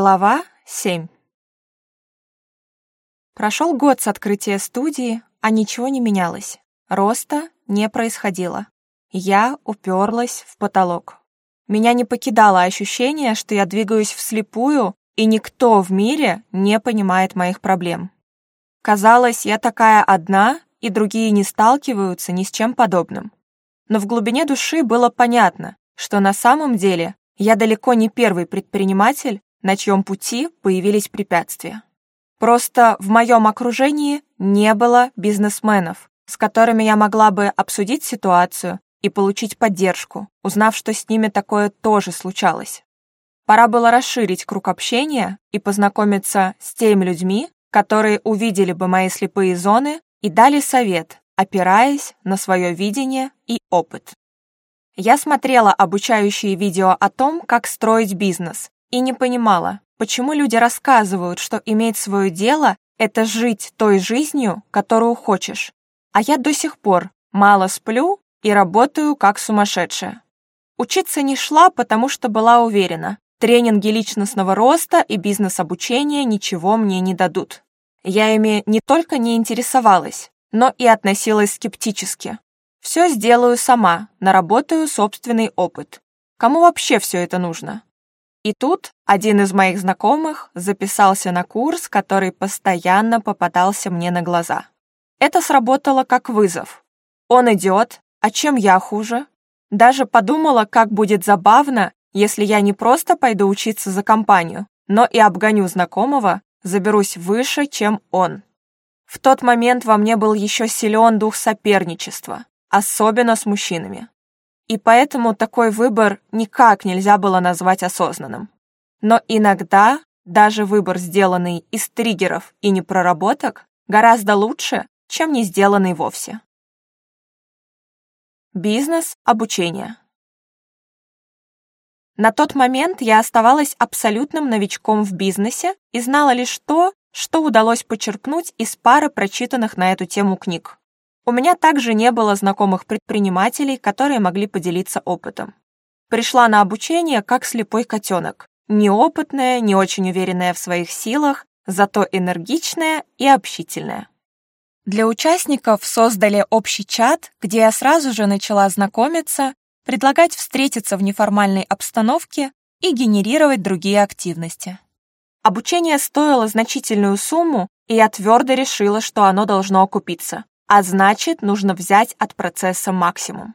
Глава 7 Прошел год с открытия студии, а ничего не менялось. Роста не происходило. Я уперлась в потолок. Меня не покидало ощущение, что я двигаюсь вслепую, и никто в мире не понимает моих проблем. Казалось, я такая одна, и другие не сталкиваются ни с чем подобным. Но в глубине души было понятно, что на самом деле я далеко не первый предприниматель, на чьем пути появились препятствия. Просто в моем окружении не было бизнесменов, с которыми я могла бы обсудить ситуацию и получить поддержку, узнав, что с ними такое тоже случалось. Пора было расширить круг общения и познакомиться с теми людьми, которые увидели бы мои слепые зоны и дали совет, опираясь на свое видение и опыт. Я смотрела обучающие видео о том, как строить бизнес, и не понимала, почему люди рассказывают, что иметь свое дело – это жить той жизнью, которую хочешь. А я до сих пор мало сплю и работаю как сумасшедшая. Учиться не шла, потому что была уверена, тренинги личностного роста и бизнес-обучения ничего мне не дадут. Я ими не только не интересовалась, но и относилась скептически. Все сделаю сама, наработаю собственный опыт. Кому вообще все это нужно? И тут один из моих знакомых записался на курс, который постоянно попадался мне на глаза. Это сработало как вызов. Он идет, а чем я хуже? Даже подумала, как будет забавно, если я не просто пойду учиться за компанию, но и обгоню знакомого, заберусь выше, чем он. В тот момент во мне был еще силен дух соперничества, особенно с мужчинами и поэтому такой выбор никак нельзя было назвать осознанным. Но иногда даже выбор, сделанный из триггеров и непроработок, гораздо лучше, чем не сделанный вовсе. Бизнес, обучение. На тот момент я оставалась абсолютным новичком в бизнесе и знала лишь то, что удалось почерпнуть из пары прочитанных на эту тему книг. У меня также не было знакомых предпринимателей, которые могли поделиться опытом. Пришла на обучение как слепой котенок. Неопытная, не очень уверенная в своих силах, зато энергичная и общительная. Для участников создали общий чат, где я сразу же начала знакомиться, предлагать встретиться в неформальной обстановке и генерировать другие активности. Обучение стоило значительную сумму, и я твердо решила, что оно должно окупиться а значит, нужно взять от процесса максимум.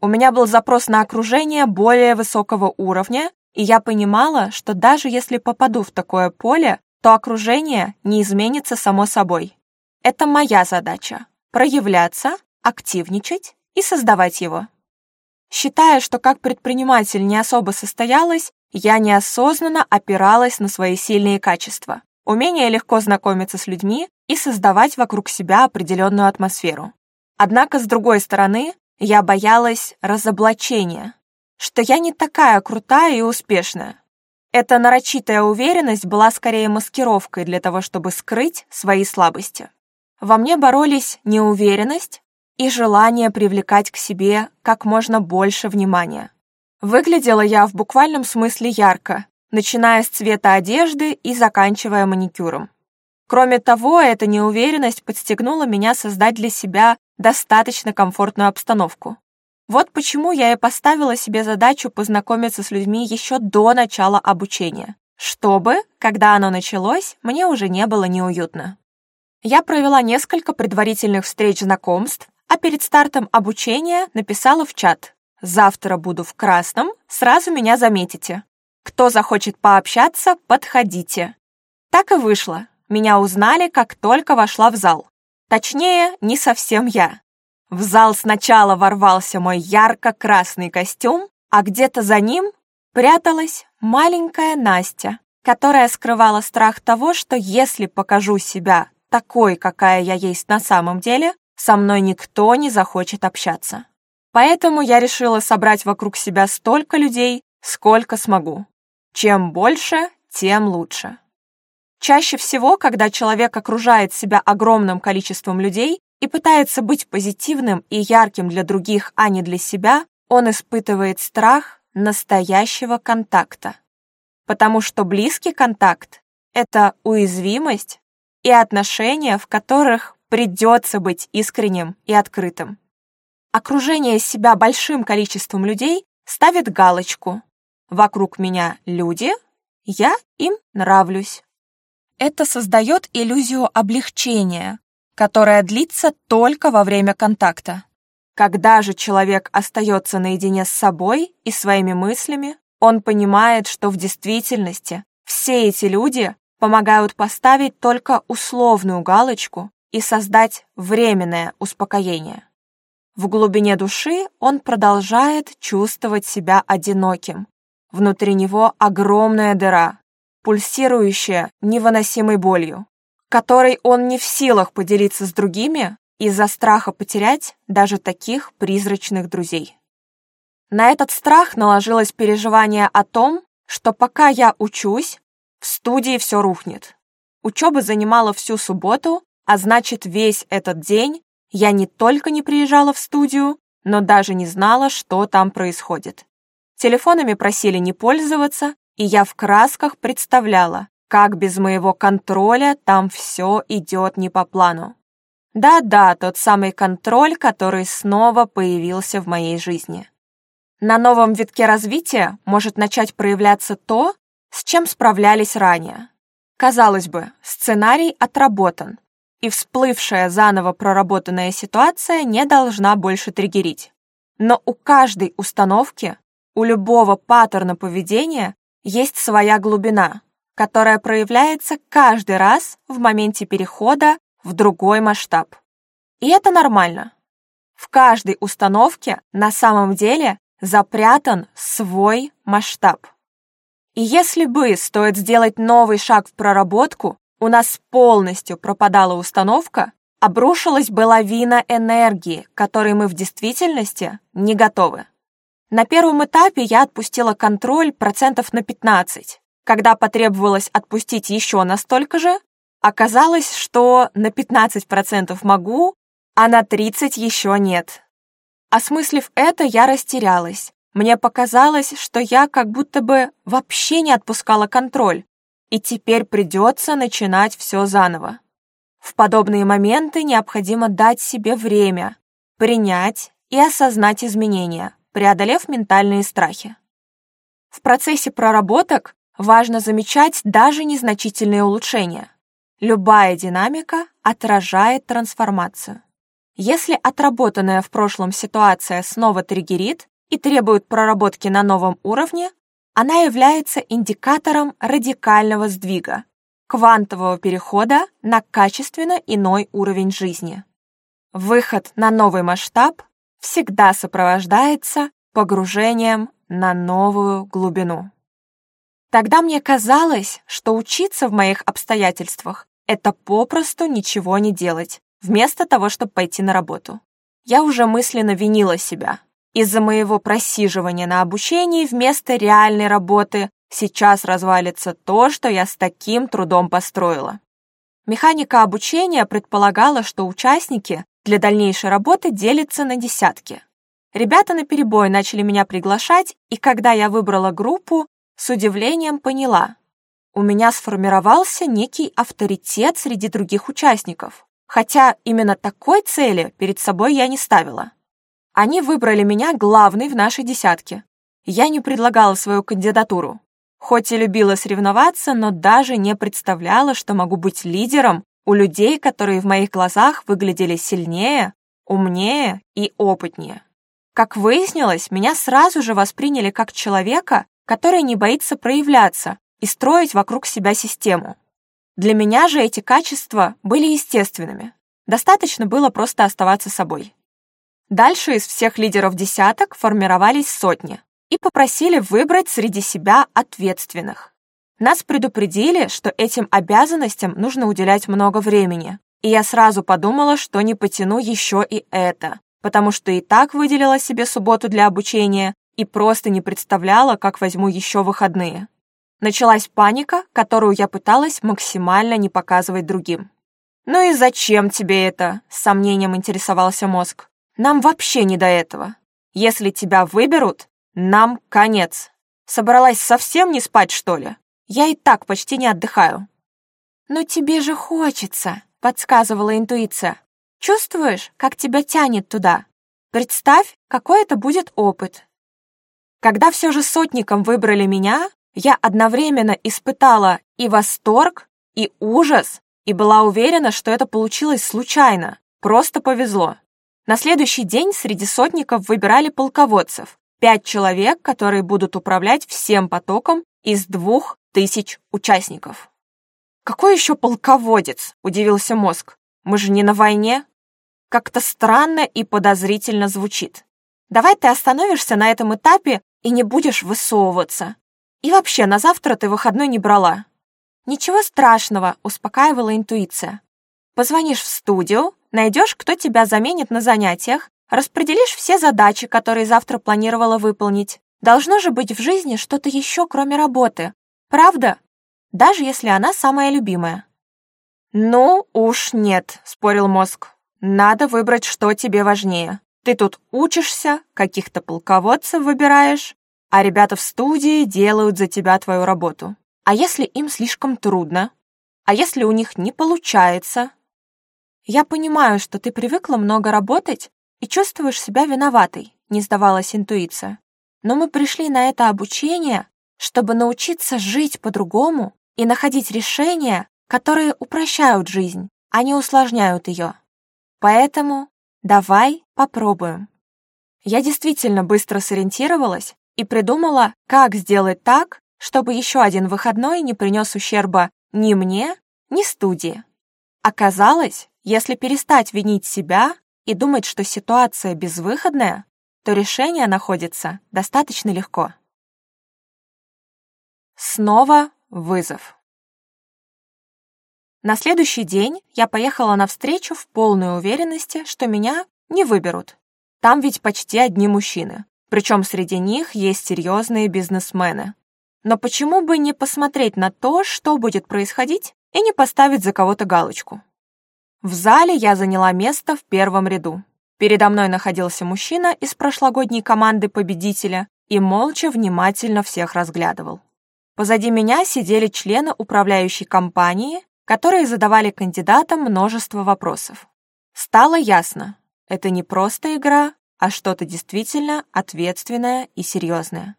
У меня был запрос на окружение более высокого уровня, и я понимала, что даже если попаду в такое поле, то окружение не изменится само собой. Это моя задача – проявляться, активничать и создавать его. Считая, что как предприниматель не особо состоялась, я неосознанно опиралась на свои сильные качества. Умение легко знакомиться с людьми, и создавать вокруг себя определенную атмосферу. Однако, с другой стороны, я боялась разоблачения, что я не такая крутая и успешная. Эта нарочитая уверенность была скорее маскировкой для того, чтобы скрыть свои слабости. Во мне боролись неуверенность и желание привлекать к себе как можно больше внимания. Выглядела я в буквальном смысле ярко, начиная с цвета одежды и заканчивая маникюром. Кроме того, эта неуверенность подстегнула меня создать для себя достаточно комфортную обстановку. Вот почему я и поставила себе задачу познакомиться с людьми еще до начала обучения, чтобы, когда оно началось, мне уже не было неуютно. Я провела несколько предварительных встреч знакомств, а перед стартом обучения написала в чат «Завтра буду в красном, сразу меня заметите. Кто захочет пообщаться, подходите». Так и вышло. Меня узнали, как только вошла в зал. Точнее, не совсем я. В зал сначала ворвался мой ярко-красный костюм, а где-то за ним пряталась маленькая Настя, которая скрывала страх того, что если покажу себя такой, какая я есть на самом деле, со мной никто не захочет общаться. Поэтому я решила собрать вокруг себя столько людей, сколько смогу. Чем больше, тем лучше. Чаще всего, когда человек окружает себя огромным количеством людей и пытается быть позитивным и ярким для других, а не для себя, он испытывает страх настоящего контакта. Потому что близкий контакт — это уязвимость и отношения, в которых придется быть искренним и открытым. Окружение себя большим количеством людей ставит галочку «Вокруг меня люди, я им нравлюсь». Это создает иллюзию облегчения, которая длится только во время контакта. Когда же человек остается наедине с собой и своими мыслями, он понимает, что в действительности все эти люди помогают поставить только условную галочку и создать временное успокоение. В глубине души он продолжает чувствовать себя одиноким. Внутри него огромная дыра, пульсирующая невыносимой болью, которой он не в силах поделиться с другими из-за страха потерять даже таких призрачных друзей. На этот страх наложилось переживание о том, что пока я учусь, в студии все рухнет. Учеба занимала всю субботу, а значит весь этот день я не только не приезжала в студию, но даже не знала, что там происходит. Телефонами просили не пользоваться, и я в красках представляла, как без моего контроля там все идет не по плану. Да-да, тот самый контроль, который снова появился в моей жизни. На новом витке развития может начать проявляться то, с чем справлялись ранее. Казалось бы, сценарий отработан, и всплывшая заново проработанная ситуация не должна больше триггерить. Но у каждой установки, у любого паттерна поведения есть своя глубина, которая проявляется каждый раз в моменте перехода в другой масштаб. И это нормально. В каждой установке на самом деле запрятан свой масштаб. И если бы стоит сделать новый шаг в проработку, у нас полностью пропадала установка, обрушилась бы лавина энергии, которой мы в действительности не готовы. На первом этапе я отпустила контроль процентов на 15. Когда потребовалось отпустить еще на столько же, оказалось, что на 15% могу, а на 30% еще нет. Осмыслив это, я растерялась. Мне показалось, что я как будто бы вообще не отпускала контроль, и теперь придется начинать все заново. В подобные моменты необходимо дать себе время, принять и осознать изменения преодолев ментальные страхи. В процессе проработок важно замечать даже незначительные улучшения. Любая динамика отражает трансформацию. Если отработанная в прошлом ситуация снова триггерит и требует проработки на новом уровне, она является индикатором радикального сдвига, квантового перехода на качественно иной уровень жизни. Выход на новый масштаб всегда сопровождается погружением на новую глубину. Тогда мне казалось, что учиться в моих обстоятельствах — это попросту ничего не делать, вместо того, чтобы пойти на работу. Я уже мысленно винила себя. Из-за моего просиживания на обучении вместо реальной работы сейчас развалится то, что я с таким трудом построила. Механика обучения предполагала, что участники для дальнейшей работы делится на десятки. Ребята на наперебой начали меня приглашать, и когда я выбрала группу, с удивлением поняла. У меня сформировался некий авторитет среди других участников, хотя именно такой цели перед собой я не ставила. Они выбрали меня главной в нашей десятке. Я не предлагала свою кандидатуру. Хоть и любила соревноваться, но даже не представляла, что могу быть лидером у людей, которые в моих глазах выглядели сильнее, умнее и опытнее. Как выяснилось, меня сразу же восприняли как человека, который не боится проявляться и строить вокруг себя систему. Для меня же эти качества были естественными. Достаточно было просто оставаться собой. Дальше из всех лидеров десяток формировались сотни и попросили выбрать среди себя ответственных. Нас предупредили, что этим обязанностям нужно уделять много времени. И я сразу подумала, что не потяну еще и это, потому что и так выделила себе субботу для обучения и просто не представляла, как возьму еще выходные. Началась паника, которую я пыталась максимально не показывать другим. «Ну и зачем тебе это?» — с сомнением интересовался мозг. «Нам вообще не до этого. Если тебя выберут, нам конец. Собралась совсем не спать, что ли?» Я и так почти не отдыхаю». «Но тебе же хочется», — подсказывала интуиция. «Чувствуешь, как тебя тянет туда? Представь, какой это будет опыт». Когда все же сотником выбрали меня, я одновременно испытала и восторг, и ужас, и была уверена, что это получилось случайно, просто повезло. На следующий день среди сотников выбирали полководцев, пять человек, которые будут управлять всем потоком из двух тысяч участников. Какой еще полководец? Удивился мозг. Мы же не на войне. Как-то странно и подозрительно звучит. Давай ты остановишься на этом этапе и не будешь высовываться. И вообще, на завтра ты выходной не брала. Ничего страшного, успокаивала интуиция. Позвонишь в студию, найдешь, кто тебя заменит на занятиях, распределишь все задачи, которые завтра планировала выполнить. Должно же быть в жизни что-то еще, кроме работы. Правда? Даже если она самая любимая. Ну уж нет, спорил мозг. Надо выбрать, что тебе важнее. Ты тут учишься, каких-то полководцев выбираешь, а ребята в студии делают за тебя твою работу. А если им слишком трудно? А если у них не получается? Я понимаю, что ты привыкла много работать и чувствуешь себя виноватой, не сдавалась интуиция. Но мы пришли на это обучение, чтобы научиться жить по-другому и находить решения, которые упрощают жизнь, а не усложняют ее. Поэтому давай попробуем. Я действительно быстро сориентировалась и придумала, как сделать так, чтобы еще один выходной не принес ущерба ни мне, ни студии. Оказалось, если перестать винить себя и думать, что ситуация безвыходная, то решение находится достаточно легко. Снова вызов. На следующий день я поехала на встречу в полной уверенности, что меня не выберут. Там ведь почти одни мужчины, причем среди них есть серьезные бизнесмены. Но почему бы не посмотреть на то, что будет происходить, и не поставить за кого-то галочку? В зале я заняла место в первом ряду. Передо мной находился мужчина из прошлогодней команды победителя и молча внимательно всех разглядывал. Позади меня сидели члены управляющей компании, которые задавали кандидатам множество вопросов. Стало ясно, это не просто игра, а что-то действительно ответственное и серьезное.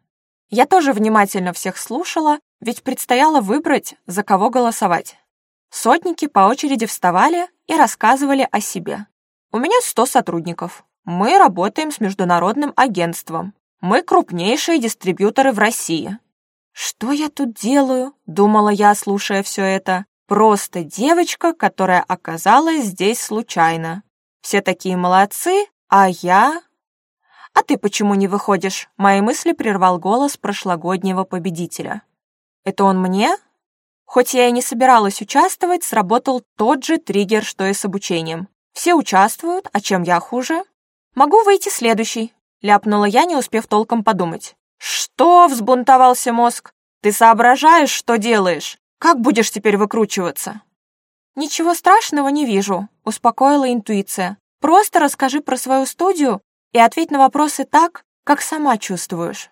Я тоже внимательно всех слушала, ведь предстояло выбрать, за кого голосовать. Сотники по очереди вставали и рассказывали о себе. У меня 100 сотрудников. Мы работаем с международным агентством. Мы крупнейшие дистрибьюторы в России. «Что я тут делаю?» — думала я, слушая все это. «Просто девочка, которая оказалась здесь случайно. Все такие молодцы, а я...» «А ты почему не выходишь?» — мои мысли прервал голос прошлогоднего победителя. «Это он мне?» Хоть я и не собиралась участвовать, сработал тот же триггер, что и с обучением. Все участвуют, а чем я хуже? Могу выйти следующий, ляпнула я, не успев толком подумать. «Что?» — взбунтовался мозг. «Ты соображаешь, что делаешь? Как будешь теперь выкручиваться?» «Ничего страшного не вижу», — успокоила интуиция. «Просто расскажи про свою студию и ответь на вопросы так, как сама чувствуешь».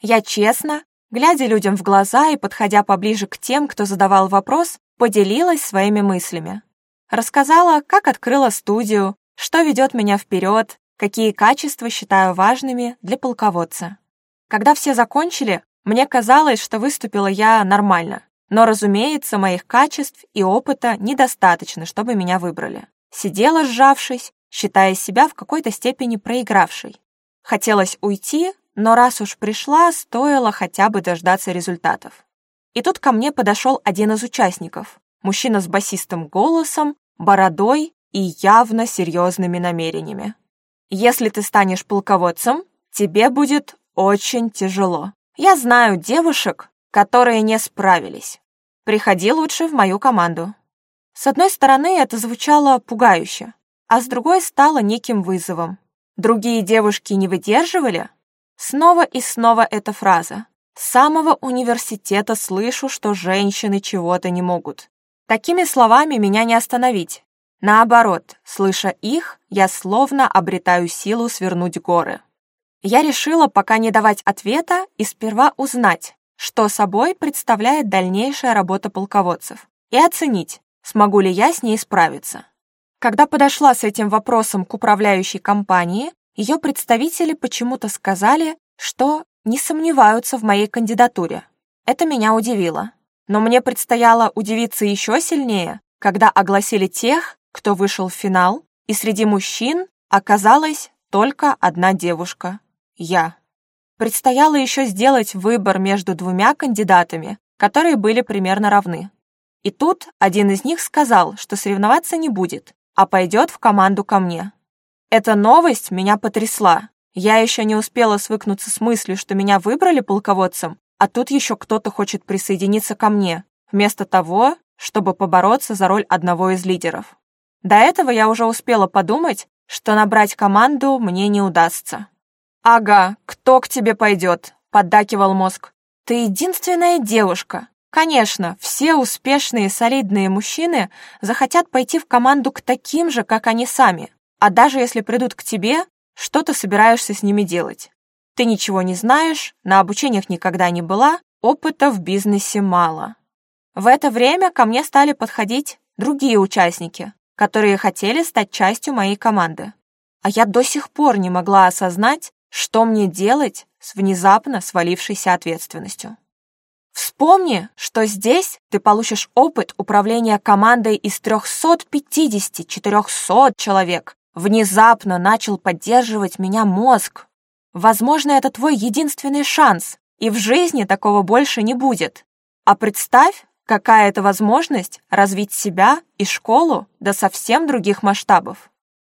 Я честно, глядя людям в глаза и подходя поближе к тем, кто задавал вопрос, поделилась своими мыслями. Рассказала, как открыла студию, что ведет меня вперед, какие качества считаю важными для полководца. Когда все закончили, мне казалось, что выступила я нормально. Но, разумеется, моих качеств и опыта недостаточно, чтобы меня выбрали. Сидела, сжавшись, считая себя в какой-то степени проигравшей. Хотелось уйти, но раз уж пришла, стоило хотя бы дождаться результатов. И тут ко мне подошел один из участников. Мужчина с басистым голосом, бородой и явно серьезными намерениями. «Если ты станешь полководцем, тебе будет очень тяжело. Я знаю девушек, которые не справились. Приходи лучше в мою команду». С одной стороны, это звучало пугающе, а с другой стало неким вызовом. Другие девушки не выдерживали? Снова и снова эта фраза. С самого университета слышу, что женщины чего-то не могут. Такими словами меня не остановить. Наоборот, слыша их, я словно обретаю силу свернуть горы. Я решила пока не давать ответа и сперва узнать, что собой представляет дальнейшая работа полководцев, и оценить, смогу ли я с ней справиться. Когда подошла с этим вопросом к управляющей компании, ее представители почему-то сказали, что не сомневаются в моей кандидатуре. Это меня удивило. Но мне предстояло удивиться еще сильнее, когда огласили тех, кто вышел в финал, и среди мужчин оказалась только одна девушка я. Предстояло еще сделать выбор между двумя кандидатами, которые были примерно равны. И тут один из них сказал, что соревноваться не будет, а пойдет в команду ко мне. Эта новость меня потрясла. Я еще не успела свыкнуться с мыслью, что меня выбрали полководцем, а тут еще кто-то хочет присоединиться ко мне, вместо того, чтобы побороться за роль одного из лидеров. До этого я уже успела подумать, что набрать команду мне не удастся. «Ага, кто к тебе пойдет?» — поддакивал мозг. «Ты единственная девушка. Конечно, все успешные солидные мужчины захотят пойти в команду к таким же, как они сами. А даже если придут к тебе, что ты собираешься с ними делать? Ты ничего не знаешь, на обучениях никогда не была, опыта в бизнесе мало». В это время ко мне стали подходить другие участники, которые хотели стать частью моей команды. А я до сих пор не могла осознать, что мне делать с внезапно свалившейся ответственностью? Вспомни, что здесь ты получишь опыт управления командой из 350-400 человек. Внезапно начал поддерживать меня мозг. Возможно, это твой единственный шанс, и в жизни такого больше не будет. А представь, какая это возможность развить себя и школу до совсем других масштабов.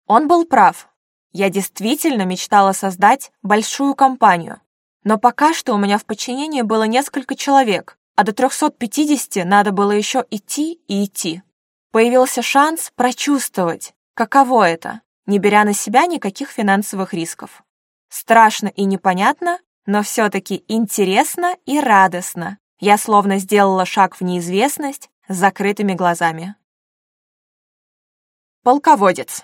Он был прав. Я действительно мечтала создать большую компанию. Но пока что у меня в подчинении было несколько человек, а до 350 надо было еще идти и идти. Появился шанс прочувствовать, каково это, не беря на себя никаких финансовых рисков. Страшно и непонятно, но все-таки интересно и радостно. Я словно сделала шаг в неизвестность с закрытыми глазами. Полководец.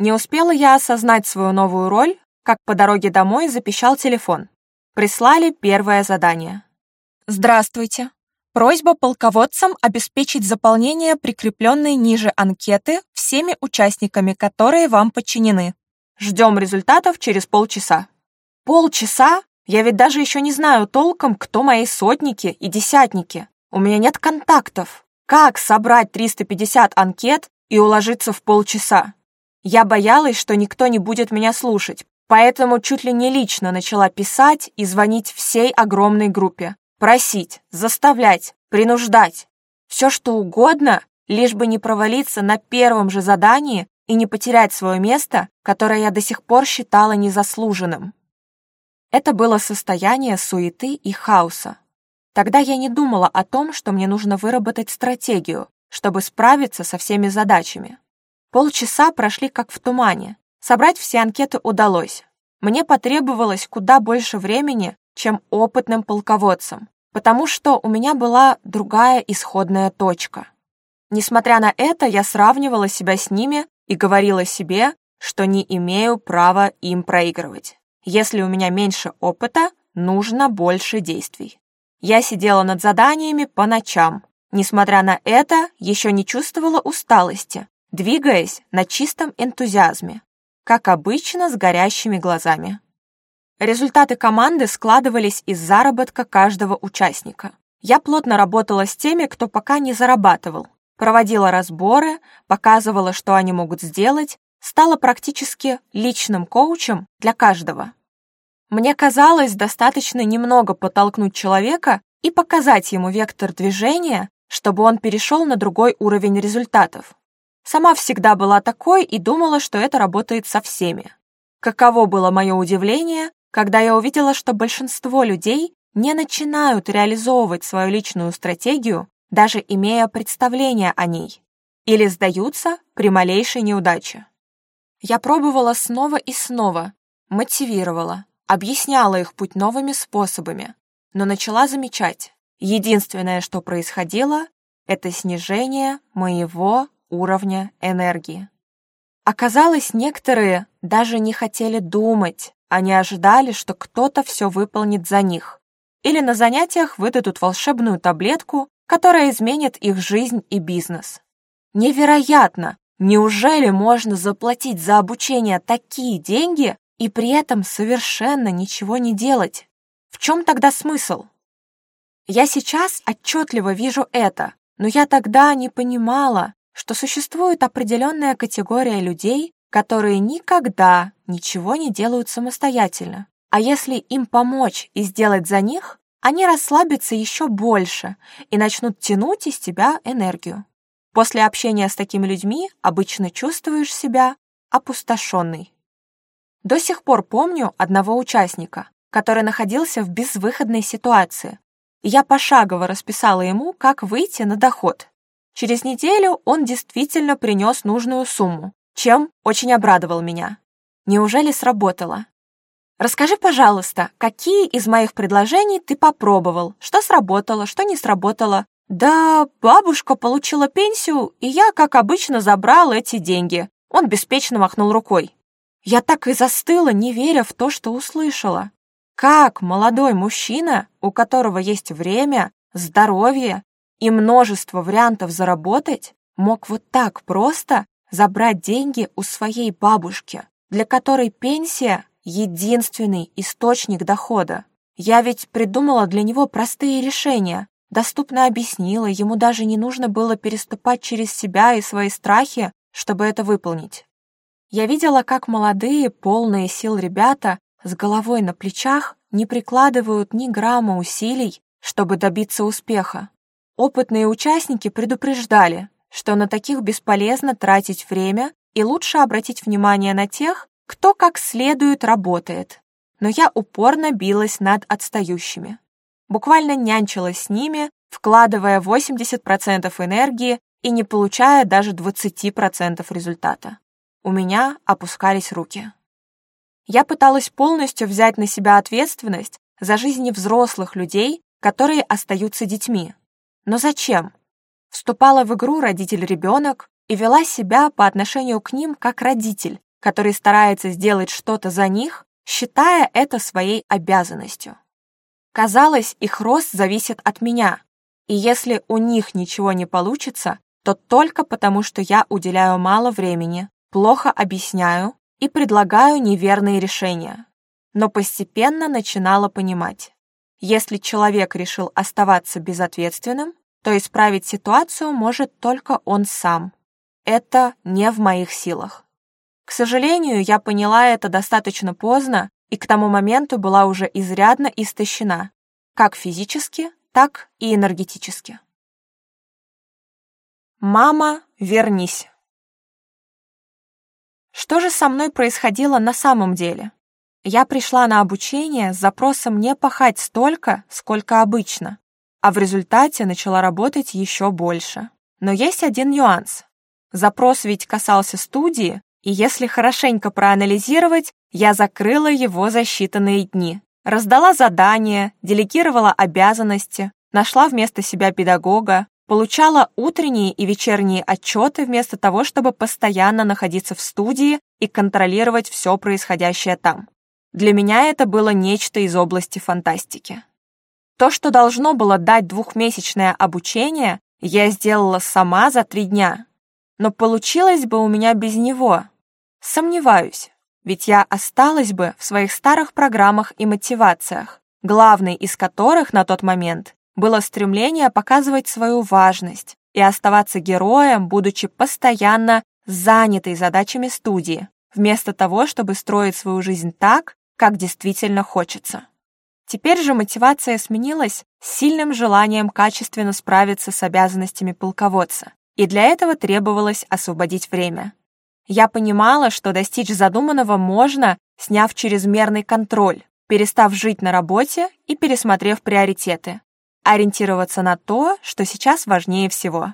Не успела я осознать свою новую роль, как по дороге домой запищал телефон. Прислали первое задание. Здравствуйте. Просьба полководцам обеспечить заполнение прикрепленной ниже анкеты всеми участниками, которые вам подчинены. Ждем результатов через полчаса. Полчаса? Я ведь даже еще не знаю толком, кто мои сотники и десятники. У меня нет контактов. Как собрать 350 анкет и уложиться в полчаса? Я боялась, что никто не будет меня слушать, поэтому чуть ли не лично начала писать и звонить всей огромной группе. Просить, заставлять, принуждать. Все что угодно, лишь бы не провалиться на первом же задании и не потерять свое место, которое я до сих пор считала незаслуженным. Это было состояние суеты и хаоса. Тогда я не думала о том, что мне нужно выработать стратегию, чтобы справиться со всеми задачами. Полчаса прошли как в тумане. Собрать все анкеты удалось. Мне потребовалось куда больше времени, чем опытным полководцам, потому что у меня была другая исходная точка. Несмотря на это, я сравнивала себя с ними и говорила себе, что не имею права им проигрывать. Если у меня меньше опыта, нужно больше действий. Я сидела над заданиями по ночам. Несмотря на это, еще не чувствовала усталости, двигаясь на чистом энтузиазме, как обычно с горящими глазами. Результаты команды складывались из заработка каждого участника. Я плотно работала с теми, кто пока не зарабатывал, проводила разборы, показывала, что они могут сделать, стала практически личным коучем для каждого. Мне казалось, достаточно немного подтолкнуть человека и показать ему вектор движения, чтобы он перешел на другой уровень результатов. Сама всегда была такой и думала, что это работает со всеми. Каково было мое удивление, когда я увидела, что большинство людей не начинают реализовывать свою личную стратегию, даже имея представление о ней, или сдаются при малейшей неудаче. Я пробовала снова и снова, мотивировала, объясняла их путь новыми способами, но начала замечать, единственное, что происходило, это снижение моего уровня энергии. Оказалось, некоторые даже не хотели думать, а они ожидали, что кто-то все выполнит за них. Или на занятиях выдадут волшебную таблетку, которая изменит их жизнь и бизнес. Невероятно! Неужели можно заплатить за обучение такие деньги и при этом совершенно ничего не делать? В чем тогда смысл? Я сейчас отчетливо вижу это, но я тогда не понимала, что существует определенная категория людей, которые никогда ничего не делают самостоятельно. А если им помочь и сделать за них, они расслабятся еще больше и начнут тянуть из тебя энергию. После общения с такими людьми обычно чувствуешь себя опустошенный. До сих пор помню одного участника, который находился в безвыходной ситуации. Я пошагово расписала ему, как выйти на доход. Через неделю он действительно принес нужную сумму, чем очень обрадовал меня. Неужели сработало? Расскажи, пожалуйста, какие из моих предложений ты попробовал, что сработало, что не сработало. Да, бабушка получила пенсию, и я, как обычно, забрал эти деньги. Он беспечно махнул рукой. Я так и застыла, не веря в то, что услышала. Как молодой мужчина, у которого есть время, здоровье и множество вариантов заработать, мог вот так просто забрать деньги у своей бабушки, для которой пенсия — единственный источник дохода. Я ведь придумала для него простые решения, доступно объяснила, ему даже не нужно было переступать через себя и свои страхи, чтобы это выполнить. Я видела, как молодые, полные сил ребята с головой на плечах не прикладывают ни грамма усилий, чтобы добиться успеха. Опытные участники предупреждали, что на таких бесполезно тратить время и лучше обратить внимание на тех, кто как следует работает. Но я упорно билась над отстающими. Буквально нянчилась с ними, вкладывая 80% энергии и не получая даже 20% результата. У меня опускались руки. Я пыталась полностью взять на себя ответственность за жизни взрослых людей, которые остаются детьми, но зачем? Вступала в игру родитель-ребенок и вела себя по отношению к ним как родитель, который старается сделать что-то за них, считая это своей обязанностью. Казалось, их рост зависит от меня, и если у них ничего не получится, то только потому, что я уделяю мало времени, плохо объясняю и предлагаю неверные решения. Но постепенно начинала понимать. Если человек решил оставаться безответственным, то исправить ситуацию может только он сам. Это не в моих силах. К сожалению, я поняла это достаточно поздно и к тому моменту была уже изрядно истощена, как физически, так и энергетически. «Мама, вернись!» Что же со мной происходило на самом деле? Я пришла на обучение с запросом не пахать столько, сколько обычно, а в результате начала работать еще больше. Но есть один нюанс. Запрос ведь касался студии, и если хорошенько проанализировать, я закрыла его за считанные дни. Раздала задания, делегировала обязанности, нашла вместо себя педагога, получала утренние и вечерние отчеты вместо того, чтобы постоянно находиться в студии и контролировать все происходящее там. Для меня это было нечто из области фантастики. То, что должно было дать двухмесячное обучение, я сделала сама за три дня. Но получилось бы у меня без него. Сомневаюсь, ведь я осталась бы в своих старых программах и мотивациях, главной из которых на тот момент было стремление показывать свою важность и оставаться героем, будучи постоянно занятой задачами студии, вместо того, чтобы строить свою жизнь так, как действительно хочется. Теперь же мотивация сменилась сильным желанием качественно справиться с обязанностями полководца, и для этого требовалось освободить время. Я понимала, что достичь задуманного можно, сняв чрезмерный контроль, перестав жить на работе и пересмотрев приоритеты, ориентироваться на то, что сейчас важнее всего.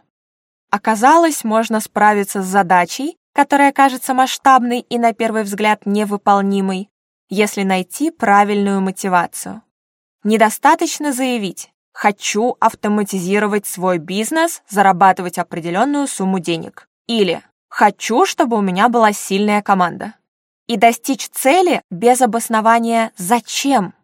Оказалось, можно справиться с задачей, которая кажется масштабной и на первый взгляд невыполнимой, если найти правильную мотивацию. Недостаточно заявить «хочу автоматизировать свой бизнес, зарабатывать определенную сумму денег» или «хочу, чтобы у меня была сильная команда». И достичь цели без обоснования «зачем».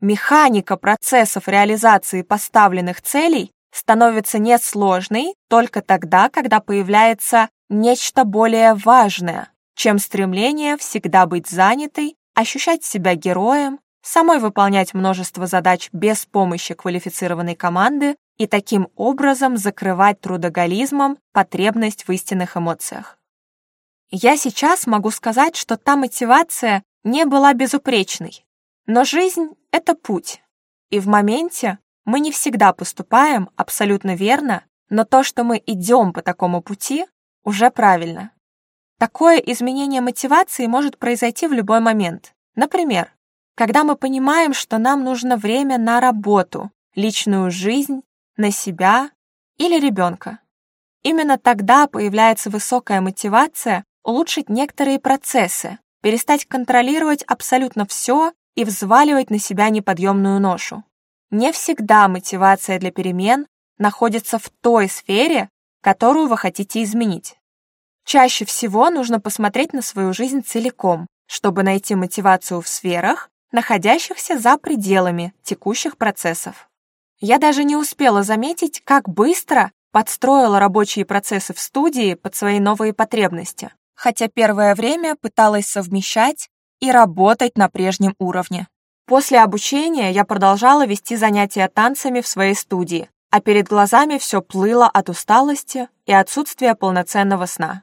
Механика процессов реализации поставленных целей становится несложной только тогда, когда появляется нечто более важное, чем стремление всегда быть занятой ощущать себя героем, самой выполнять множество задач без помощи квалифицированной команды и таким образом закрывать трудоголизмом потребность в истинных эмоциях. Я сейчас могу сказать, что та мотивация не была безупречной, но жизнь — это путь, и в моменте мы не всегда поступаем абсолютно верно, но то, что мы идем по такому пути, уже правильно. Такое изменение мотивации может произойти в любой момент. Например, когда мы понимаем, что нам нужно время на работу, личную жизнь, на себя или ребенка. Именно тогда появляется высокая мотивация улучшить некоторые процессы, перестать контролировать абсолютно все и взваливать на себя неподъемную ношу. Не всегда мотивация для перемен находится в той сфере, которую вы хотите изменить. Чаще всего нужно посмотреть на свою жизнь целиком, чтобы найти мотивацию в сферах, находящихся за пределами текущих процессов. Я даже не успела заметить, как быстро подстроила рабочие процессы в студии под свои новые потребности, хотя первое время пыталась совмещать и работать на прежнем уровне. После обучения я продолжала вести занятия танцами в своей студии, а перед глазами все плыло от усталости и отсутствия полноценного сна.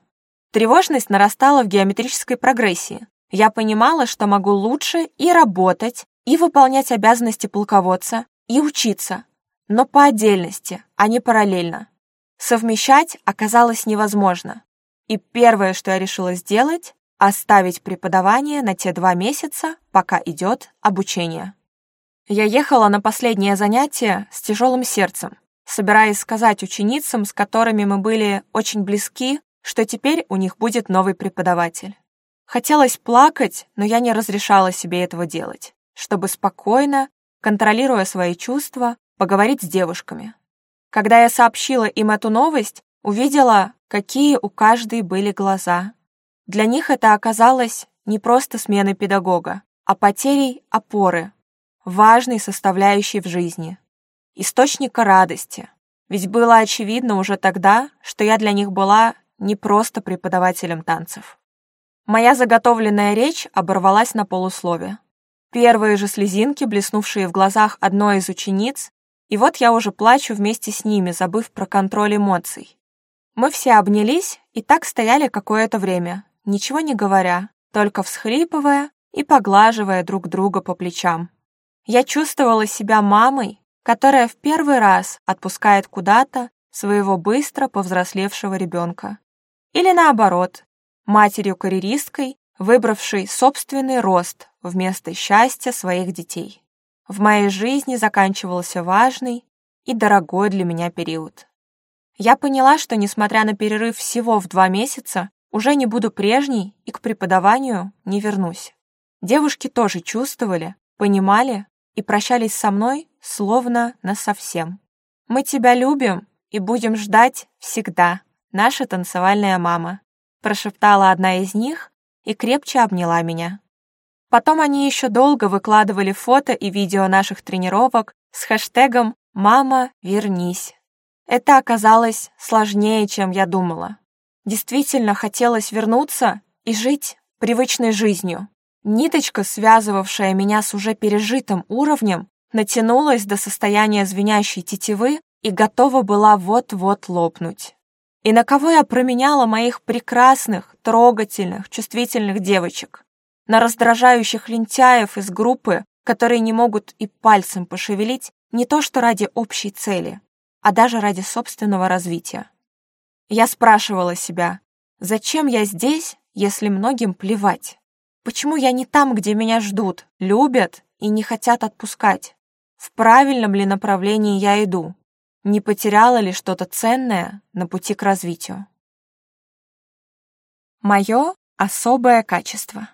Тревожность нарастала в геометрической прогрессии. Я понимала, что могу лучше и работать, и выполнять обязанности полководца, и учиться, но по отдельности, а не параллельно. Совмещать оказалось невозможно. И первое, что я решила сделать, оставить преподавание на те два месяца, пока идет обучение. Я ехала на последнее занятие с тяжелым сердцем, собираясь сказать ученицам, с которыми мы были очень близки, что теперь у них будет новый преподаватель. Хотелось плакать, но я не разрешала себе этого делать, чтобы спокойно, контролируя свои чувства, поговорить с девушками. Когда я сообщила им эту новость, увидела, какие у каждой были глаза. Для них это оказалось не просто сменой педагога, а потерей опоры, важной составляющей в жизни, источника радости. Ведь было очевидно уже тогда, что я для них была не просто преподавателем танцев. Моя заготовленная речь оборвалась на полуслове. Первые же слезинки, блеснувшие в глазах одной из учениц, и вот я уже плачу вместе с ними, забыв про контроль эмоций. Мы все обнялись и так стояли какое-то время, ничего не говоря, только всхлипывая и поглаживая друг друга по плечам. Я чувствовала себя мамой, которая в первый раз отпускает куда-то своего быстро повзрослевшего ребенка. Или наоборот, матерью-карьеристкой, выбравшей собственный рост вместо счастья своих детей. В моей жизни заканчивался важный и дорогой для меня период. Я поняла, что, несмотря на перерыв всего в два месяца, уже не буду прежней и к преподаванию не вернусь. Девушки тоже чувствовали, понимали и прощались со мной словно насовсем. «Мы тебя любим и будем ждать всегда», наша танцевальная мама», прошептала одна из них и крепче обняла меня. Потом они еще долго выкладывали фото и видео наших тренировок с хэштегом «Мама, вернись». Это оказалось сложнее, чем я думала. Действительно хотелось вернуться и жить привычной жизнью. Ниточка, связывавшая меня с уже пережитым уровнем, натянулась до состояния звенящей тетивы и готова была вот-вот лопнуть и на кого я променяла моих прекрасных, трогательных, чувствительных девочек, на раздражающих лентяев из группы, которые не могут и пальцем пошевелить не то что ради общей цели, а даже ради собственного развития. Я спрашивала себя, зачем я здесь, если многим плевать? Почему я не там, где меня ждут, любят и не хотят отпускать? В правильном ли направлении я иду? не потеряла ли что-то ценное на пути к развитию. Мое особое качество.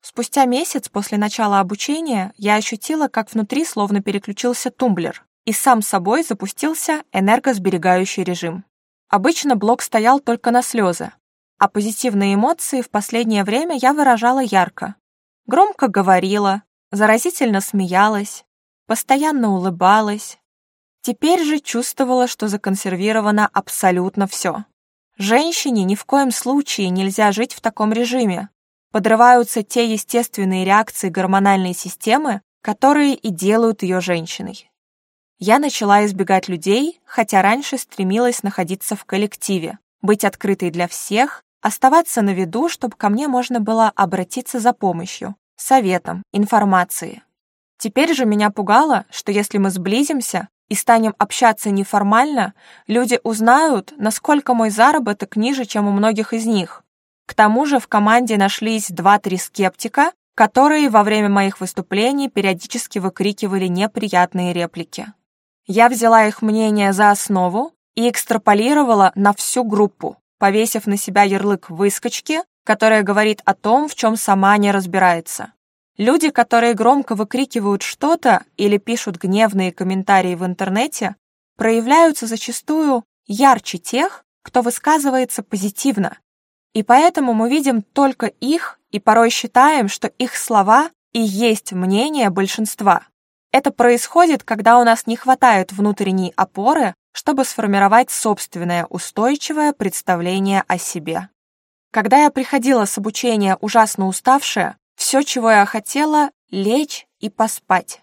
Спустя месяц после начала обучения я ощутила, как внутри словно переключился тумблер, и сам собой запустился энергосберегающий режим. Обычно блок стоял только на слезы, а позитивные эмоции в последнее время я выражала ярко. Громко говорила, заразительно смеялась, постоянно улыбалась. Теперь же чувствовала, что законсервировано абсолютно все. Женщине ни в коем случае нельзя жить в таком режиме. Подрываются те естественные реакции гормональной системы, которые и делают ее женщиной. Я начала избегать людей, хотя раньше стремилась находиться в коллективе, быть открытой для всех, оставаться на виду, чтобы ко мне можно было обратиться за помощью, советом, информацией. Теперь же меня пугало, что если мы сблизимся и станем общаться неформально, люди узнают, насколько мой заработок ниже, чем у многих из них. К тому же в команде нашлись 2-3 скептика, которые во время моих выступлений периодически выкрикивали неприятные реплики. Я взяла их мнение за основу и экстраполировала на всю группу, повесив на себя ярлык выскочки, которая говорит о том, в чем сама не разбирается. Люди, которые громко выкрикивают что-то или пишут гневные комментарии в интернете, проявляются зачастую ярче тех, кто высказывается позитивно. И поэтому мы видим только их и порой считаем, что их слова и есть мнение большинства. Это происходит, когда у нас не хватает внутренней опоры, чтобы сформировать собственное устойчивое представление о себе. Когда я приходила с обучения ужасно уставшая, все, чего я хотела, лечь и поспать.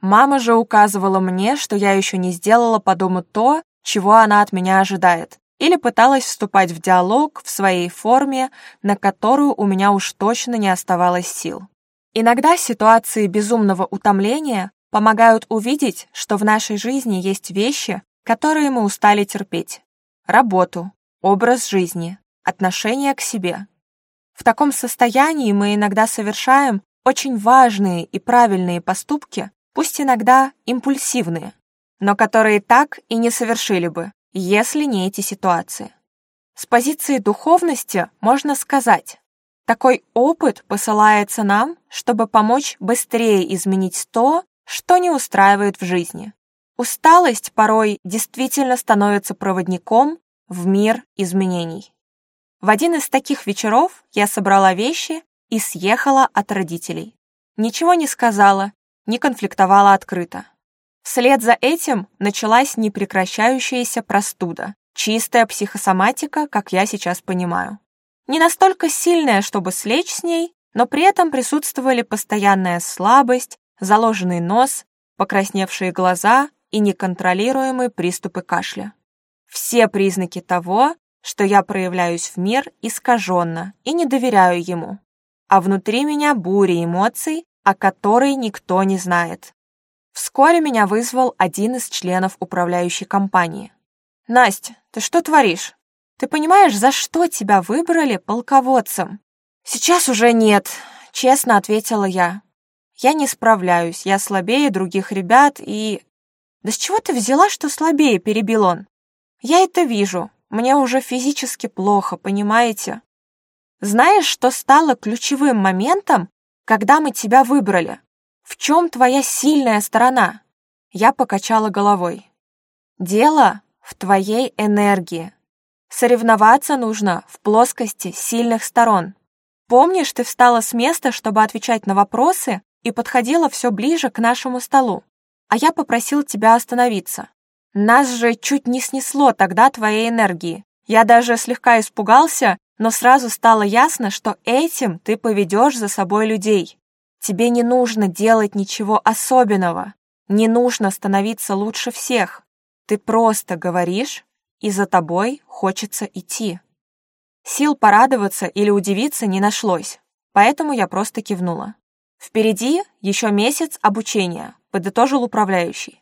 Мама же указывала мне, что я еще не сделала по дому то, чего она от меня ожидает, или пыталась вступать в диалог в своей форме, на которую у меня уж точно не оставалось сил. Иногда ситуации безумного утомления помогают увидеть, что в нашей жизни есть вещи, которые мы устали терпеть. Работу, образ жизни, отношение к себе, в таком состоянии мы иногда совершаем очень важные и правильные поступки, пусть иногда импульсивные, но которые так и не совершили бы, если не эти ситуации. С позиции духовности можно сказать, такой опыт посылается нам, чтобы помочь быстрее изменить то, что не устраивает в жизни. Усталость порой действительно становится проводником в мир изменений. В один из таких вечеров я собрала вещи и съехала от родителей. Ничего не сказала, не конфликтовала открыто. Вслед за этим началась непрекращающаяся простуда, чистая психосоматика, как я сейчас понимаю. Не настолько сильная, чтобы слечь с ней, но при этом присутствовали постоянная слабость, заложенный нос, покрасневшие глаза и неконтролируемые приступы кашля. Все признаки того, что я проявляюсь в мир искаженно и не доверяю ему. А внутри меня буря эмоций, о которой никто не знает. Вскоре меня вызвал один из членов управляющей компании. «Настя, ты что творишь? Ты понимаешь, за что тебя выбрали полководцем?» «Сейчас уже нет», — честно ответила я. «Я не справляюсь, я слабее других ребят и...» «Да с чего ты взяла, что слабее?» — перебил он. «Я это вижу. Мне уже физически плохо, понимаете? Знаешь, что стало ключевым моментом, когда мы тебя выбрали? В чем твоя сильная сторона?» Я покачала головой. «Дело в твоей энергии. Соревноваться нужно в плоскости сильных сторон. Помнишь, ты встала с места, чтобы отвечать на вопросы, и подходила все ближе к нашему столу, а я попросил тебя остановиться. Нас же чуть не снесло тогда твоей энергии. Я даже слегка испугался, но сразу стало ясно, что этим ты поведешь за собой людей. Тебе не нужно делать ничего особенного. Не нужно становиться лучше всех. Ты просто говоришь, и за тобой хочется идти. Сил порадоваться или удивиться не нашлось, поэтому я просто кивнула. Впереди еще месяц обучения, подытожил управляющий.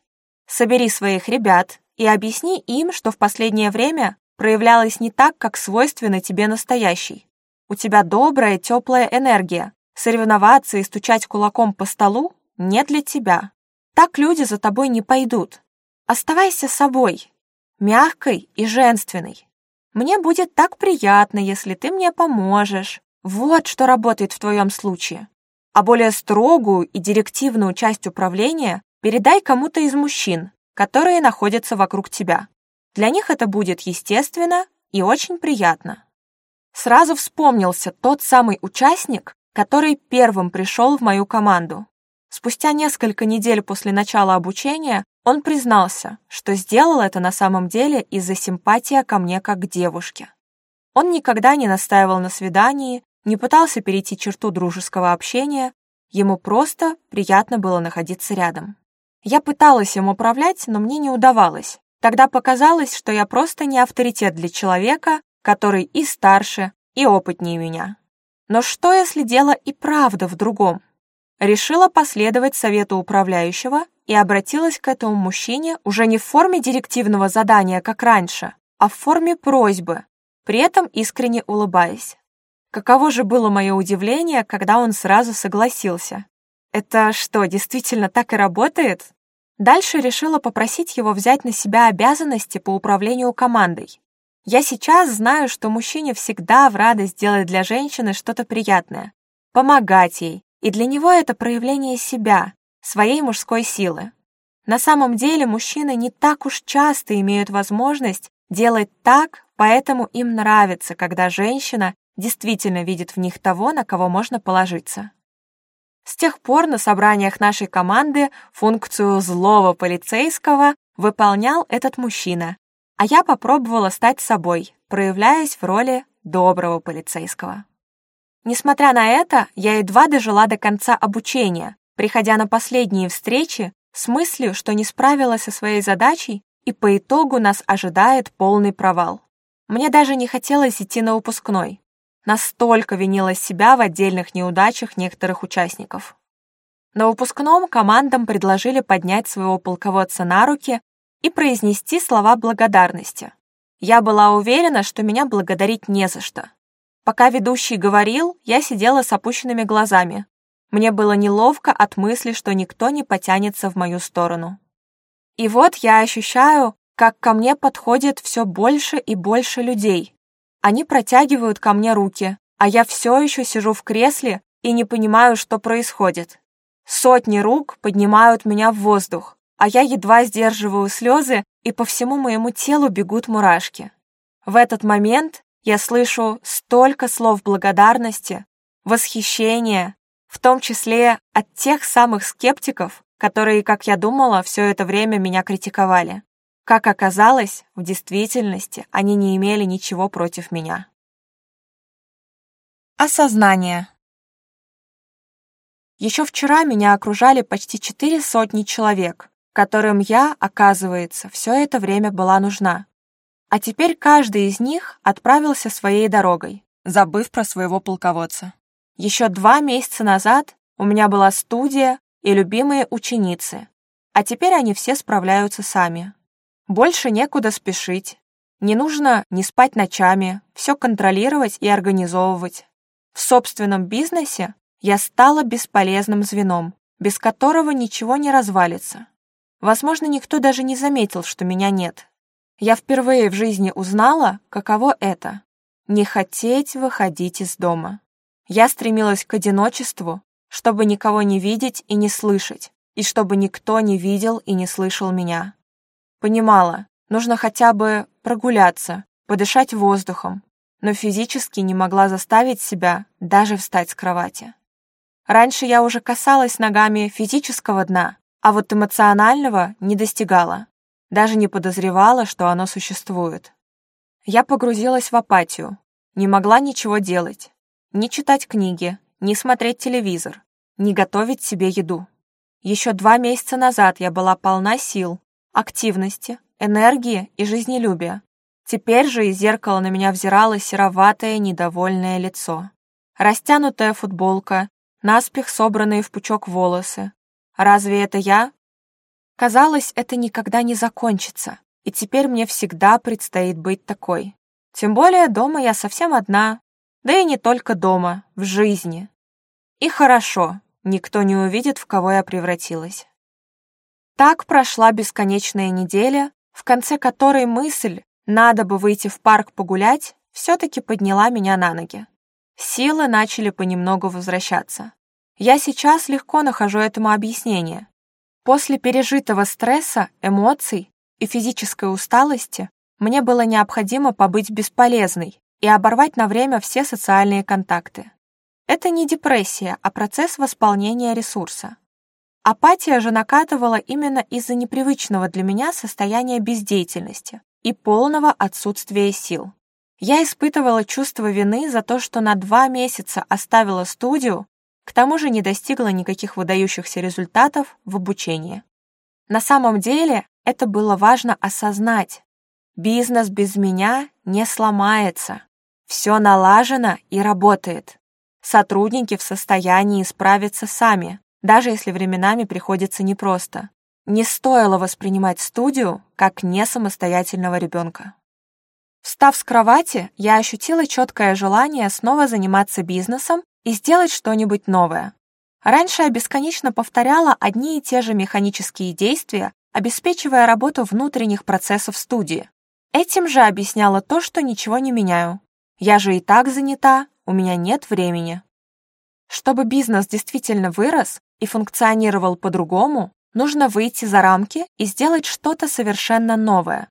Собери своих ребят и объясни им, что в последнее время проявлялось не так, как свойственно тебе настоящий. У тебя добрая, теплая энергия. Соревноваться и стучать кулаком по столу не для тебя. Так люди за тобой не пойдут. Оставайся собой, мягкой и женственной. Мне будет так приятно, если ты мне поможешь. Вот что работает в твоем случае. А более строгую и директивную часть управления Передай кому-то из мужчин, которые находятся вокруг тебя. Для них это будет естественно и очень приятно. Сразу вспомнился тот самый участник, который первым пришел в мою команду. Спустя несколько недель после начала обучения он признался, что сделал это на самом деле из-за симпатии ко мне как к девушке. Он никогда не настаивал на свидании, не пытался перейти черту дружеского общения, ему просто приятно было находиться рядом. Я пыталась им управлять, но мне не удавалось. Тогда показалось, что я просто не авторитет для человека, который и старше, и опытнее меня. Но что, если дело и правда в другом? Решила последовать совету управляющего и обратилась к этому мужчине уже не в форме директивного задания, как раньше, а в форме просьбы, при этом искренне улыбаясь. Каково же было мое удивление, когда он сразу согласился. Это что, действительно так и работает? Дальше решила попросить его взять на себя обязанности по управлению командой. Я сейчас знаю, что мужчине всегда в радость делать для женщины что-то приятное, помогать ей, и для него это проявление себя, своей мужской силы. На самом деле мужчины не так уж часто имеют возможность делать так, поэтому им нравится, когда женщина действительно видит в них того, на кого можно положиться. С тех пор на собраниях нашей команды функцию злого полицейского выполнял этот мужчина, а я попробовала стать собой, проявляясь в роли доброго полицейского. Несмотря на это, я едва дожила до конца обучения, приходя на последние встречи с мыслью, что не справилась со своей задачей и по итогу нас ожидает полный провал. Мне даже не хотелось идти на выпускной, настолько винила себя в отдельных неудачах некоторых участников. На выпускном командам предложили поднять своего полководца на руки и произнести слова благодарности. Я была уверена, что меня благодарить не за что. Пока ведущий говорил, я сидела с опущенными глазами. Мне было неловко от мысли, что никто не потянется в мою сторону. И вот я ощущаю, как ко мне подходит все больше и больше людей. Они протягивают ко мне руки, а я все еще сижу в кресле и не понимаю, что происходит. Сотни рук поднимают меня в воздух, а я едва сдерживаю слезы, и по всему моему телу бегут мурашки. В этот момент я слышу столько слов благодарности, восхищения, в том числе от тех самых скептиков, которые, как я думала, все это время меня критиковали. Как оказалось, в действительности они не имели ничего против меня. Осознание. Еще вчера меня окружали почти четыре сотни человек, которым я, оказывается, все это время была нужна. А теперь каждый из них отправился своей дорогой, забыв про своего полководца. Еще два месяца назад у меня была студия и любимые ученицы, а теперь они все справляются сами, больше некуда спешить. Не нужно не спать ночами, все контролировать и организовывать. В собственном бизнесе я стала бесполезным звеном, без которого ничего не развалится. Возможно, никто даже не заметил, что меня нет. Я впервые в жизни узнала, каково это — не хотеть выходить из дома. Я стремилась к одиночеству, чтобы никого не видеть и не слышать, и чтобы никто не видел и не слышал меня. Понимала, нужно хотя бы прогуляться, подышать воздухом, но физически не могла заставить себя даже встать с кровати. Раньше я уже касалась ногами физического дна, а вот эмоционального не достигала. Даже не подозревала, что оно существует. Я погрузилась в апатию, не могла ничего делать. Ни читать книги, ни смотреть телевизор, ни готовить себе еду. Еще два месяца назад я была полна сил, активности, энергии и жизнелюбия. Теперь же из зеркала на меня взирало сероватое, недовольное лицо. Растянутая футболка, наспех собранные в пучок волосы. Разве это я? Казалось, это никогда не закончится, и теперь мне всегда предстоит быть такой. Тем более дома я совсем одна, да и не только дома, в жизни. И хорошо, никто не увидит, в кого я превратилась. Так прошла бесконечная неделя, в конце которой мысль «надо бы выйти в парк погулять» все-таки подняла меня на ноги. Силы начали понемногу возвращаться. Я сейчас легко нахожу этому объяснение. После пережитого стресса, эмоций и физической усталости мне было необходимо побыть бесполезной и оборвать на время все социальные контакты. Это не депрессия, а процесс восполнения ресурса. Апатия же накатывала именно из-за непривычного для меня состояния бездеятельности и полного отсутствия сил. Я испытывала чувство вины за то, что на два месяца оставила студию, к тому же не достигла никаких выдающихся результатов в обучении. На самом деле это было важно осознать. Бизнес без меня не сломается. Все налажено и работает. Сотрудники в состоянии справиться сами, даже если временами приходится непросто. Не стоило воспринимать студию как не самостоятельного ребенка. Встав с кровати, я ощутила четкое желание снова заниматься бизнесом и сделать что-нибудь новое. Раньше я бесконечно повторяла одни и те же механические действия, обеспечивая работу внутренних процессов студии. Этим же объясняла то, что ничего не меняю. Я же и так занята, у меня нет времени. Чтобы бизнес действительно вырос, и функционировал по-другому, нужно выйти за рамки и сделать что-то совершенно новое.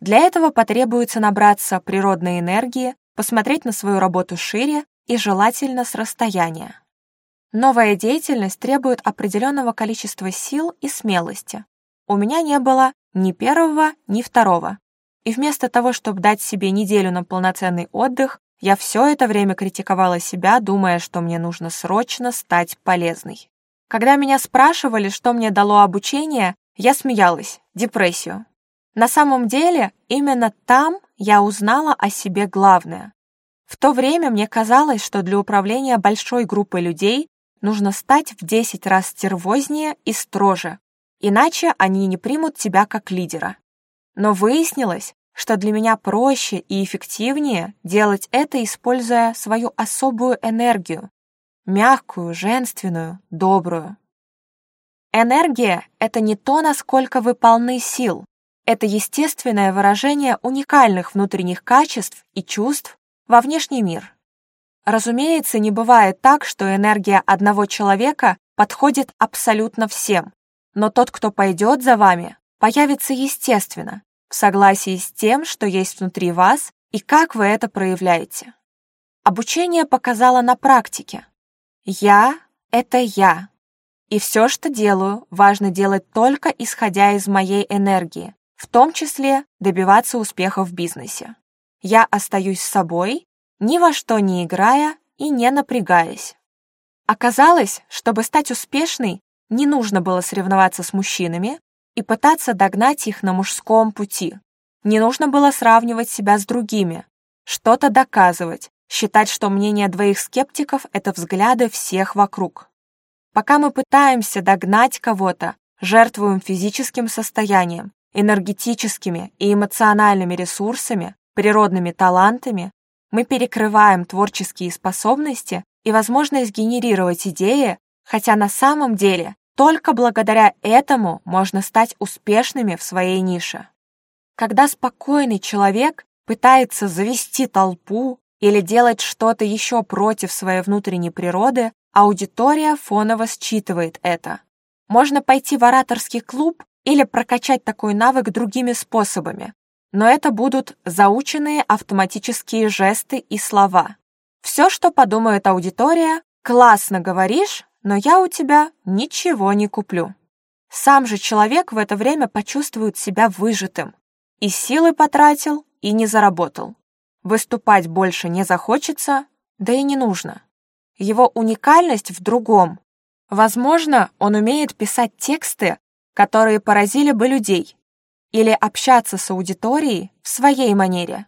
Для этого потребуется набраться природной энергии, посмотреть на свою работу шире и желательно с расстояния. Новая деятельность требует определенного количества сил и смелости. У меня не было ни первого, ни второго. И вместо того, чтобы дать себе неделю на полноценный отдых, я все это время критиковала себя, думая, что мне нужно срочно стать полезной. Когда меня спрашивали, что мне дало обучение, я смеялась, депрессию. На самом деле, именно там я узнала о себе главное. В то время мне казалось, что для управления большой группой людей нужно стать в 10 раз стервознее и строже, иначе они не примут тебя как лидера. Но выяснилось, что для меня проще и эффективнее делать это, используя свою особую энергию, мягкую, женственную, добрую. Энергия — это не то, насколько вы полны сил. Это естественное выражение уникальных внутренних качеств и чувств во внешний мир. Разумеется, не бывает так, что энергия одного человека подходит абсолютно всем, но тот, кто пойдет за вами, появится естественно, в согласии с тем, что есть внутри вас и как вы это проявляете. Обучение показало на практике, я — это я. И все, что делаю, важно делать только исходя из моей энергии, в том числе добиваться успеха в бизнесе. Я остаюсь собой, ни во что не играя и не напрягаясь. Оказалось, чтобы стать успешной, не нужно было соревноваться с мужчинами и пытаться догнать их на мужском пути. Не нужно было сравнивать себя с другими, что-то доказывать, Считать, что мнение двоих скептиков — это взгляды всех вокруг. Пока мы пытаемся догнать кого-то, жертвуем физическим состоянием, энергетическими и эмоциональными ресурсами, природными талантами, мы перекрываем творческие способности и возможность генерировать идеи, хотя на самом деле только благодаря этому можно стать успешными в своей нише. Когда спокойный человек пытается завести толпу, или делать что-то еще против своей внутренней природы, аудитория фоново считывает это. Можно пойти в ораторский клуб или прокачать такой навык другими способами, но это будут заученные автоматические жесты и слова. Все, что подумает аудитория, классно говоришь, но я у тебя ничего не куплю. Сам же человек в это время почувствует себя выжатым. И силы потратил, и не заработал выступать больше не захочется, да и не нужно. Его уникальность в другом. Возможно, он умеет писать тексты, которые поразили бы людей, или общаться с аудиторией в своей манере.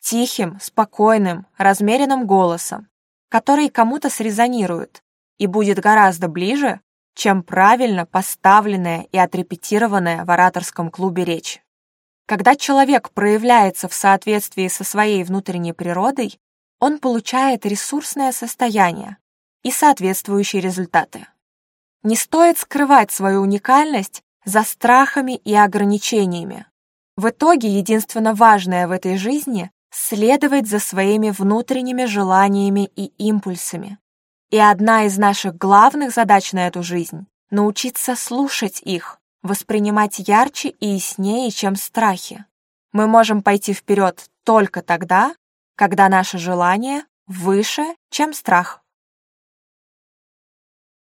Тихим, спокойным, размеренным голосом, который кому-то срезонирует и будет гораздо ближе, чем правильно поставленная и отрепетированная в ораторском клубе речь. Когда человек проявляется в соответствии со своей внутренней природой, он получает ресурсное состояние и соответствующие результаты. Не стоит скрывать свою уникальность за страхами и ограничениями. В итоге единственно важное в этой жизни — следовать за своими внутренними желаниями и импульсами. И одна из наших главных задач на эту жизнь — научиться слушать их, воспринимать ярче и яснее, чем страхи. Мы можем пойти вперед только тогда, когда наше желание выше, чем страх.